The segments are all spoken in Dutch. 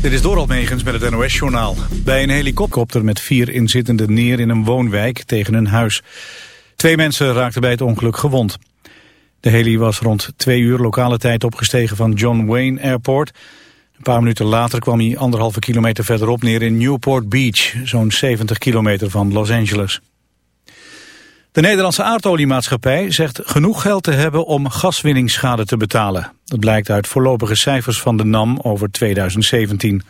Dit is Doral Megens met het NOS-journaal. Bij een helikopter met vier inzittenden neer in een woonwijk tegen een huis. Twee mensen raakten bij het ongeluk gewond. De heli was rond twee uur lokale tijd opgestegen van John Wayne Airport. Een paar minuten later kwam hij anderhalve kilometer verderop neer in Newport Beach, zo'n 70 kilometer van Los Angeles. De Nederlandse aardoliemaatschappij zegt genoeg geld te hebben om gaswinningsschade te betalen. Dat blijkt uit voorlopige cijfers van de NAM over 2017.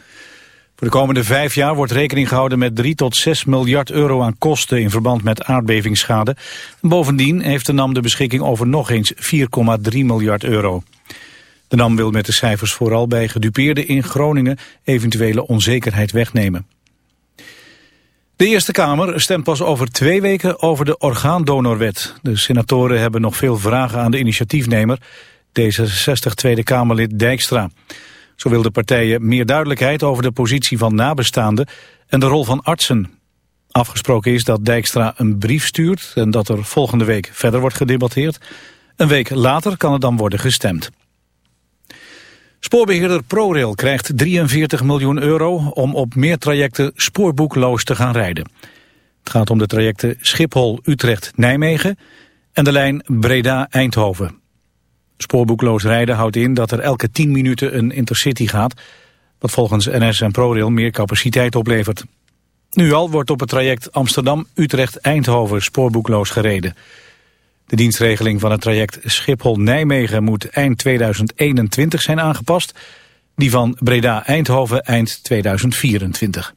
Voor de komende vijf jaar wordt rekening gehouden met 3 tot 6 miljard euro aan kosten in verband met aardbevingsschade. Bovendien heeft de NAM de beschikking over nog eens 4,3 miljard euro. De NAM wil met de cijfers vooral bij gedupeerden in Groningen eventuele onzekerheid wegnemen. De Eerste Kamer stemt pas over twee weken over de orgaandonorwet. De senatoren hebben nog veel vragen aan de initiatiefnemer, D66 Tweede Kamerlid Dijkstra. Zo wil de partijen meer duidelijkheid over de positie van nabestaanden en de rol van artsen. Afgesproken is dat Dijkstra een brief stuurt en dat er volgende week verder wordt gedebatteerd. Een week later kan er dan worden gestemd. Spoorbeheerder ProRail krijgt 43 miljoen euro om op meer trajecten spoorboekloos te gaan rijden. Het gaat om de trajecten Schiphol-Utrecht-Nijmegen en de lijn Breda-Eindhoven. Spoorboekloos rijden houdt in dat er elke 10 minuten een intercity gaat, wat volgens NS en ProRail meer capaciteit oplevert. Nu al wordt op het traject Amsterdam-Utrecht-Eindhoven spoorboekloos gereden. De dienstregeling van het traject Schiphol-Nijmegen moet eind 2021 zijn aangepast. Die van Breda-Eindhoven eind 2024.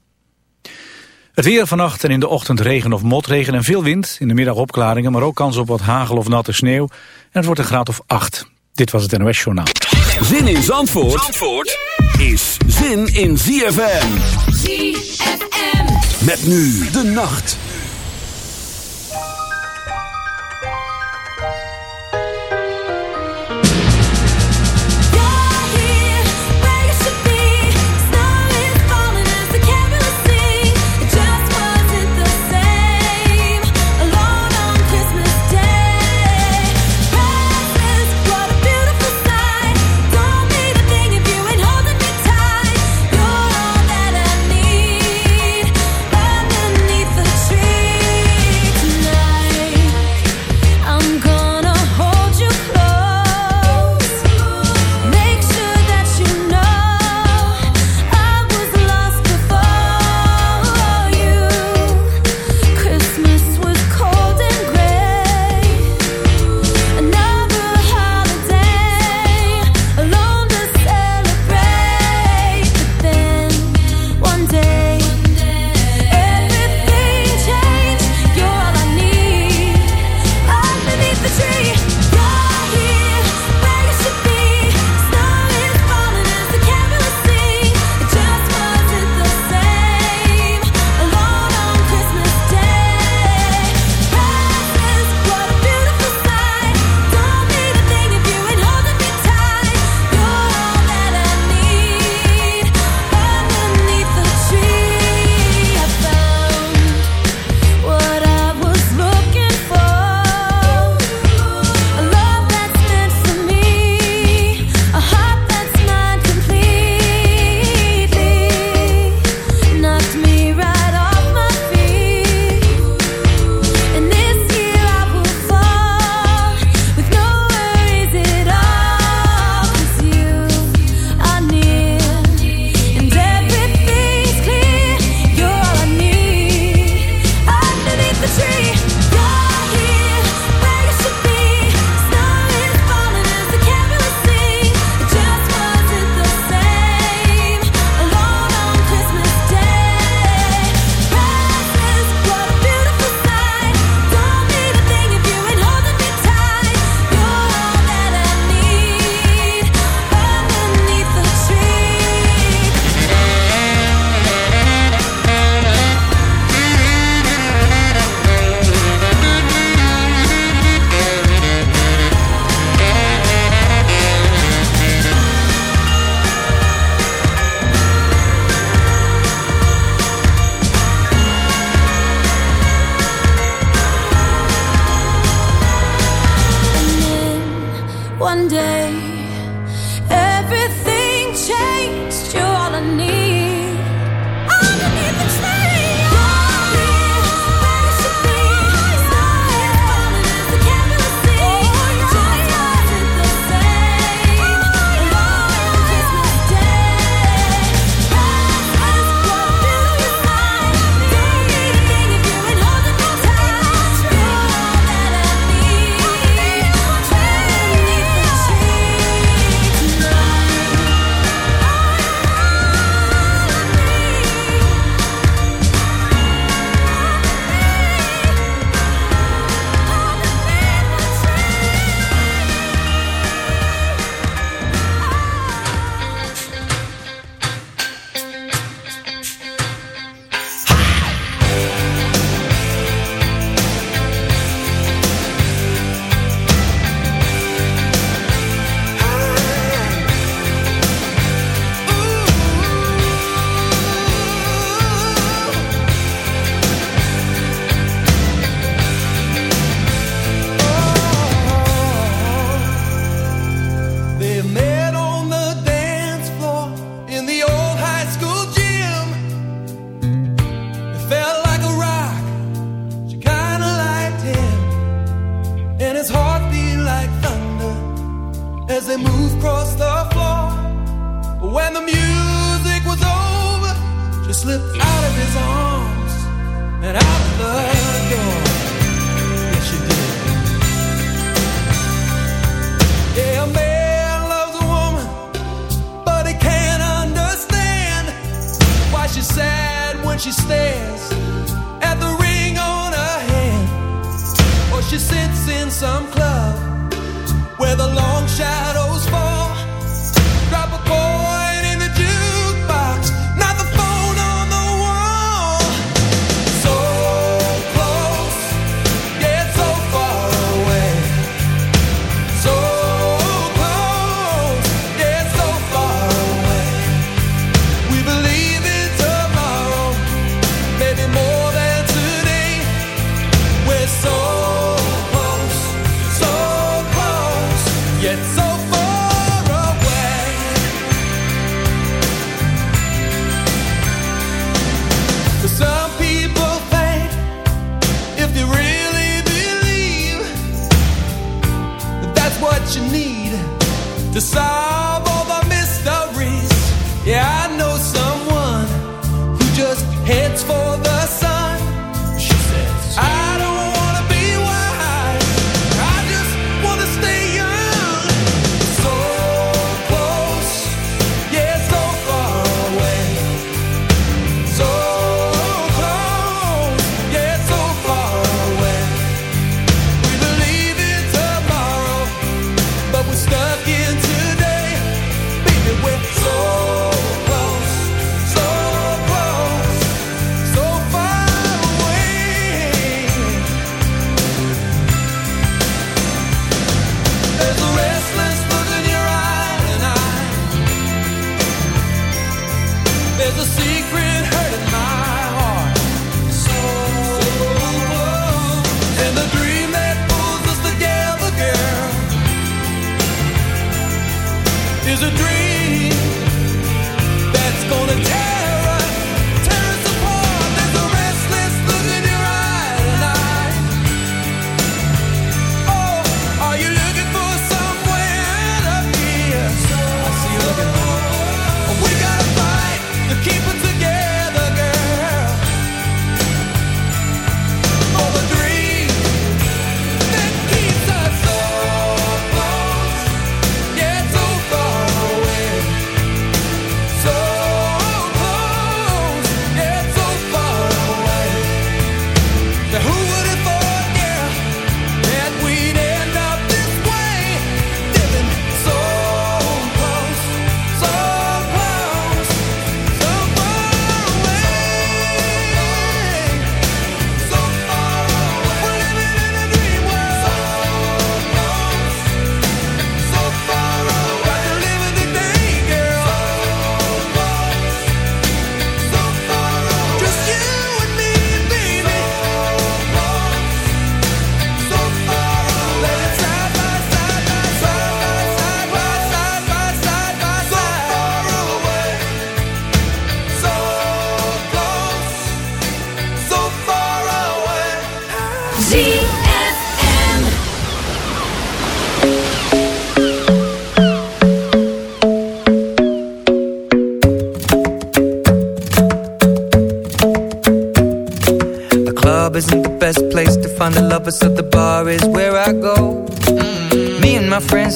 Het weer vannacht en in de ochtend regen of motregen en veel wind. In de middag opklaringen, maar ook kans op wat hagel of natte sneeuw. En het wordt een graad of 8. Dit was het NOS Journaal. Zin in Zandvoort, Zandvoort is zin in ZFM. ZFM. Met nu de nacht.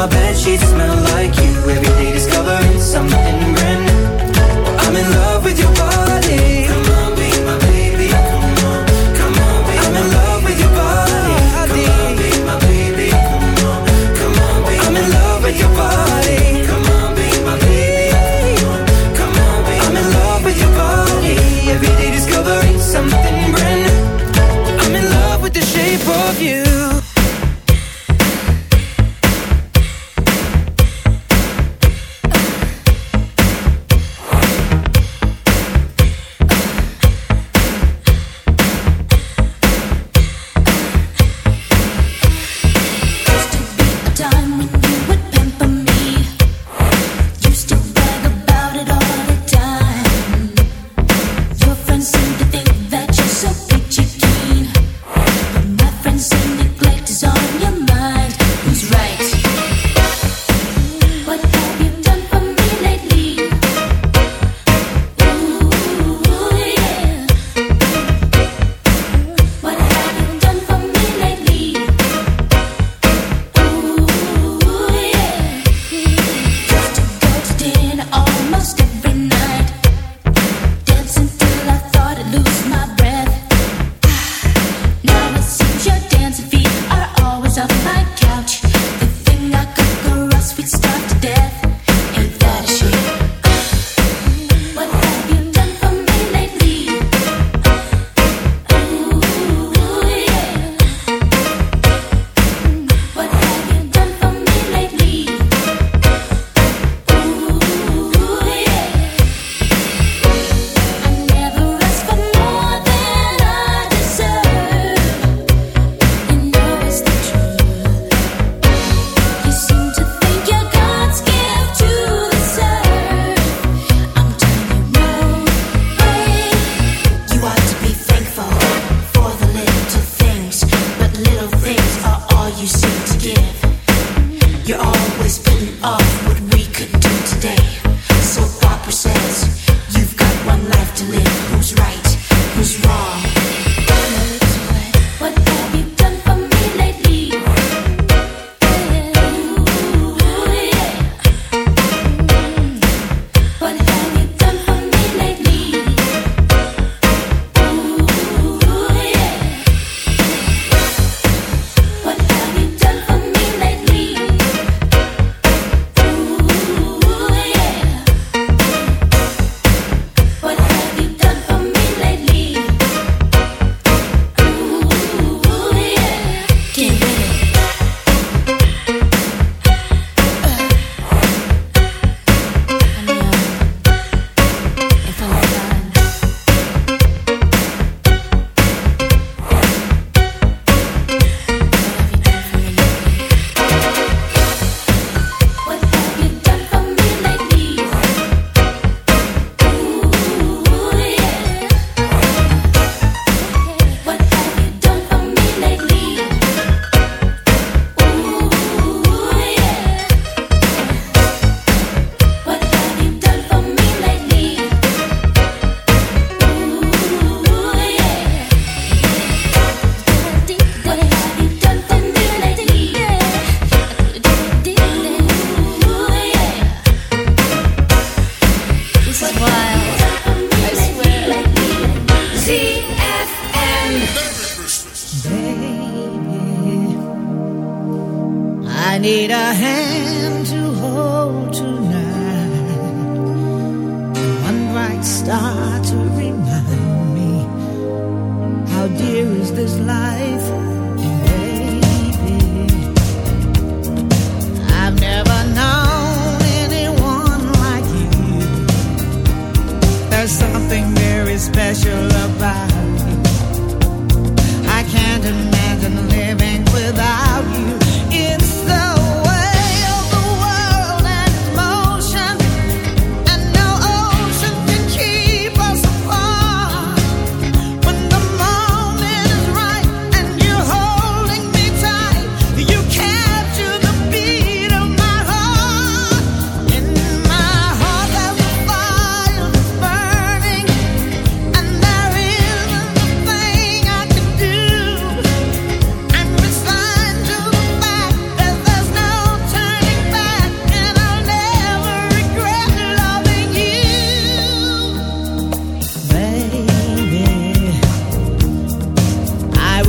my bed sheets smell like you. Every day discovering something brand new. I'm in love with your body.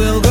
will go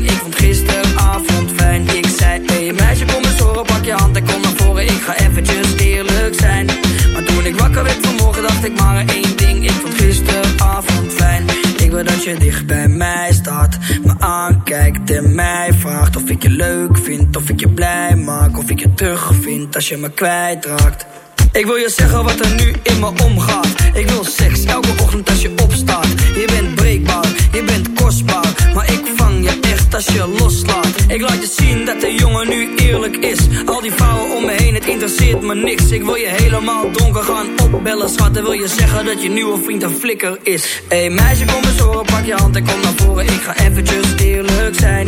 Of ik je blij maak, of ik je terugvind als je me kwijtraakt. Ik wil je zeggen wat er nu in me omgaat. Ik wil seks elke ochtend als je opstaat. Je bent breekbaar, je bent kostbaar. Maar ik vang je echt als je loslaat. Ik laat je zien dat de jongen nu eerlijk is. Al die vrouwen om me heen, het interesseert me niks. Ik wil je helemaal donker gaan opbellen, schat. En wil je zeggen dat je nieuwe vriend een flikker is. Hé hey, meisje, kom eens horen, pak je hand en kom naar voren. Ik ga eventjes eerlijk zijn.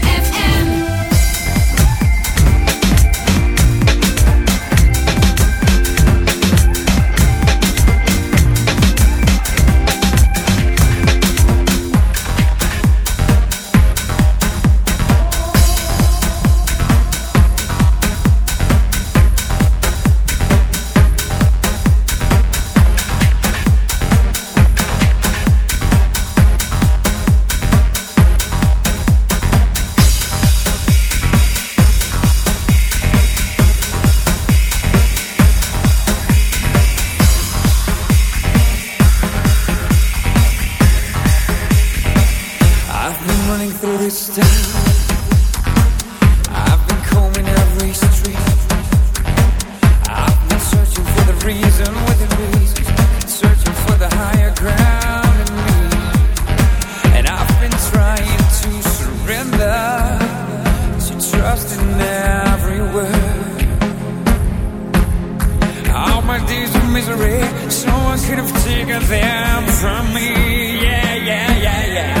Trust in every word. All my days of misery, someone could have taken them from me. Yeah, yeah, yeah, yeah.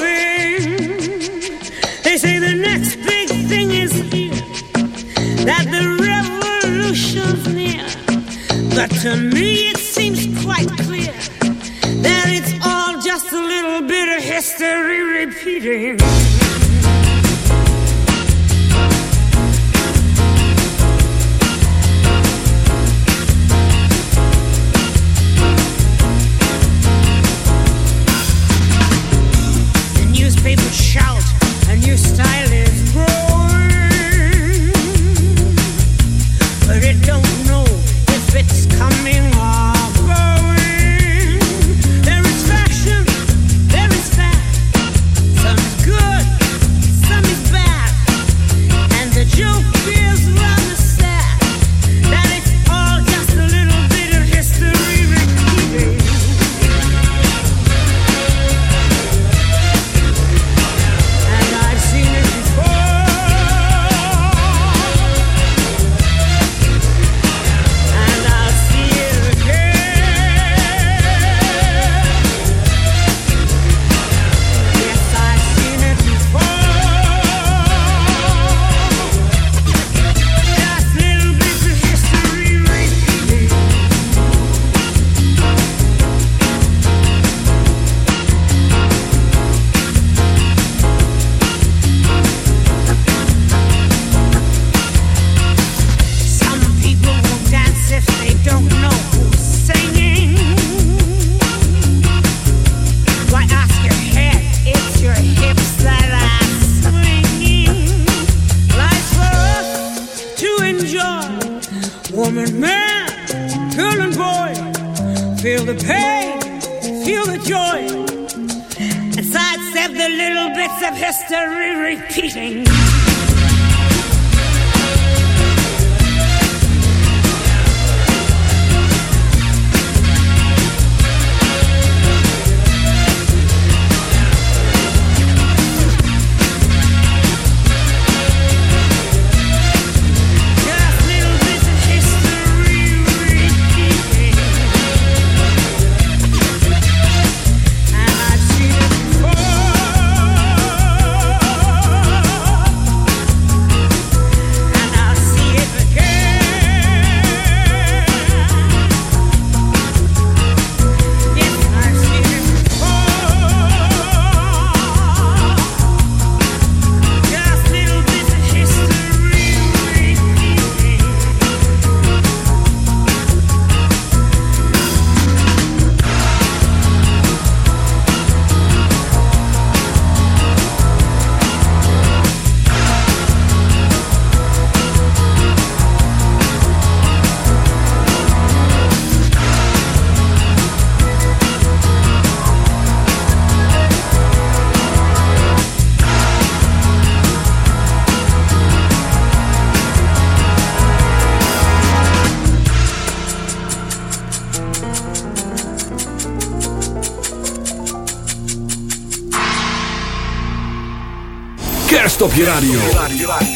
op radio.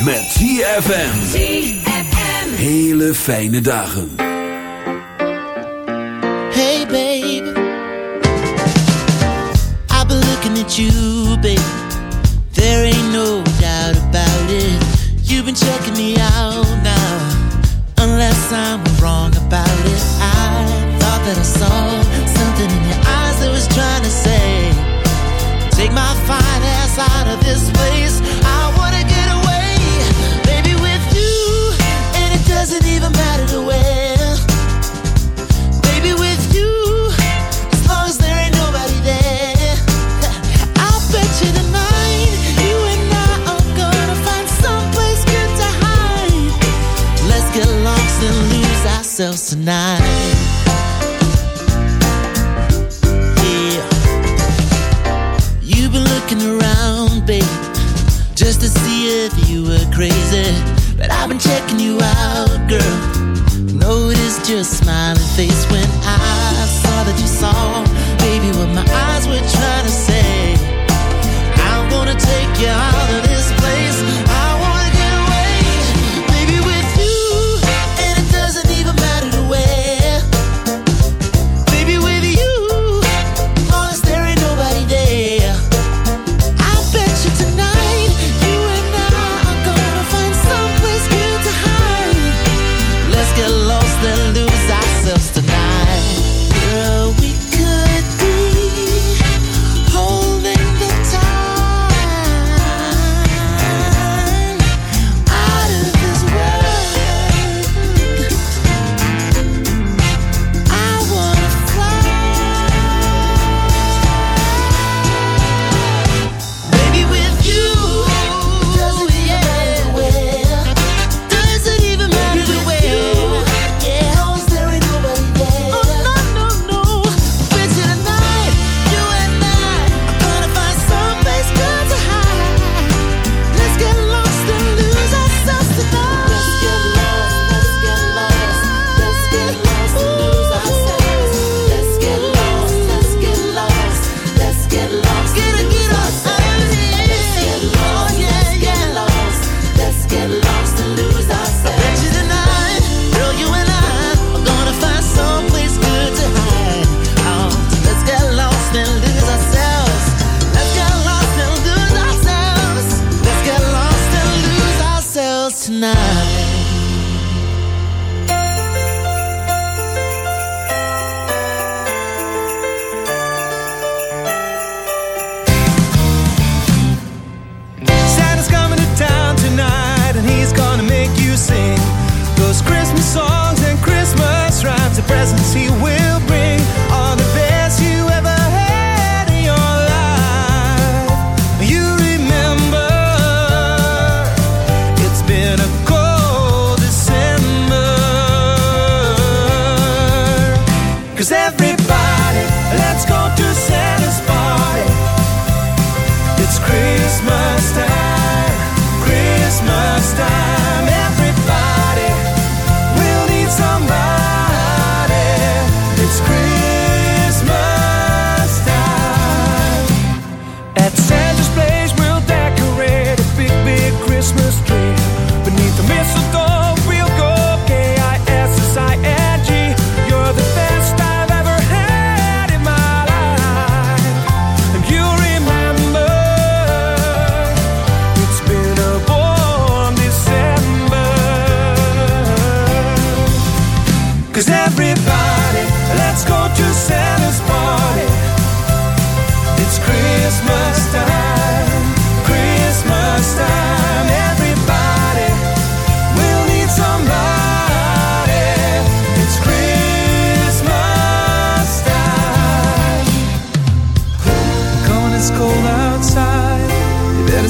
Met ZFM. Hele fijne dagen. tonight.